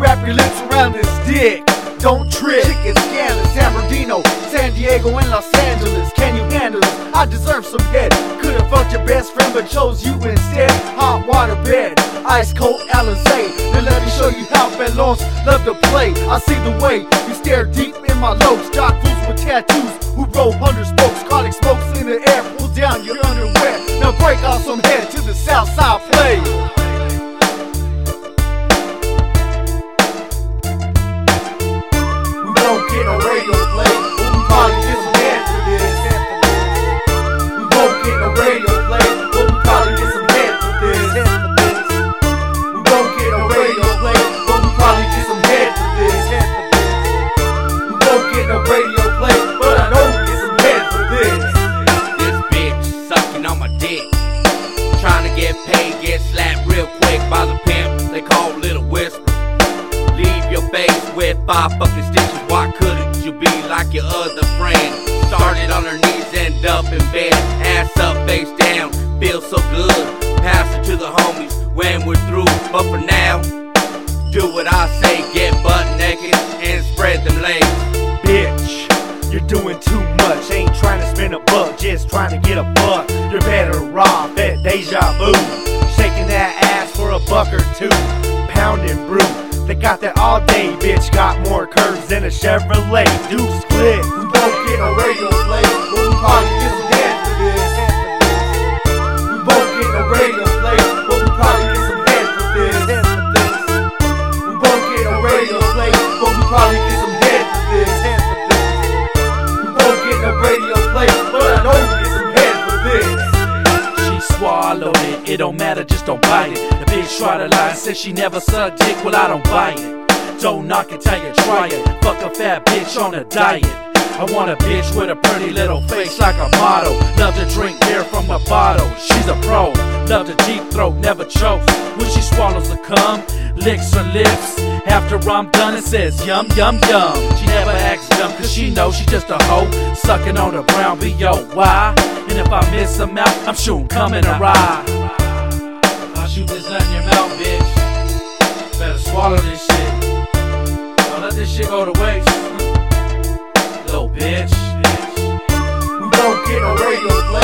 Wrap your lips around this dick. Don't trip. Chicken San Bernardino, San Diego, and Los Angeles. Can you handle this? I deserve some head. Could've fucked your best friend, but chose you instead. Hot water bed, ice cold Alizé. Then let me show you how felons love to play. I see the way you stare deep in my lobes. Jock fools with tattoos who roll hundred spokes. Caustic smokes in the air, pull down your underwear. Now break off some head to the south side play. With five fucking stitches. Why couldn't you be like your other friend? Started on her knees, end up in bed. Ass up, face down, feel so good. Pass it to the homies when we're through. But for now, do what I say. Get butt naked and spread them legs. Bitch, you're doing too much. Ain't trying to spend a buck, just trying to get a buck. You're better off at deja vu. Shaking that ass for a buck or two. Pound and brew. They got that all day, bitch. Got more curves than a Chevrolet. Deuce split. We won't get no radio play. But we swallowed it, it don't matter, just don't bite it. The bitch tried to lie, said she never sucked dick, well I don't buy it. Don't knock it, tell you try it. Fuck a fat bitch on a diet. I want a bitch with a pretty little face like a model. Love to drink beer from a bottle. She's a pro. Love to deep throat, never chokes. When she swallows the cum, licks her lips. After I'm done, it says yum yum yum. She never acts dumb cause she knows she just a hoe. Sucking on a brown B.O.Y. And if I miss a mouth, I'm shooting cum in eye. I'll shoot this nut in your mouth, bitch. Better swallow this shit. Don't let this shit go to waste. radio play.